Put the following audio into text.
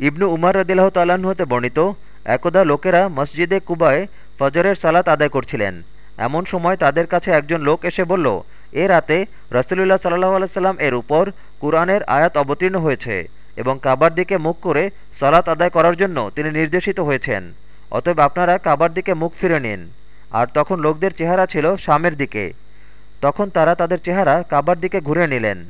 ইবনু উমার রদিল্লাহ তাল্লাহ্ন হতে বর্ণিত, একদা লোকেরা মসজিদে কুবায় ফজরের সালাত আদায় করছিলেন। এমন সময় তাদের কাছে একজন লোক এসে বলল, এ রাতে রসুলুল্লাহ সাল্লাহ আলাইসাল্লাম এর উপর কুরআনের আয়াত অবতীর্ণ হয়েছে এবং কাবার দিকে মুখ করে সালাত আদায় করার জন্য তিনি নির্দেশিত হয়েছেন। অতএব আপনারা কাবার দিকে মুখ ফিরে নিন। আর তখন লোকদের চেহারা ছিল শামের দিকে। তখন তারা তাদের চেহারা কাবার দিকে ঘুরে নিলেন।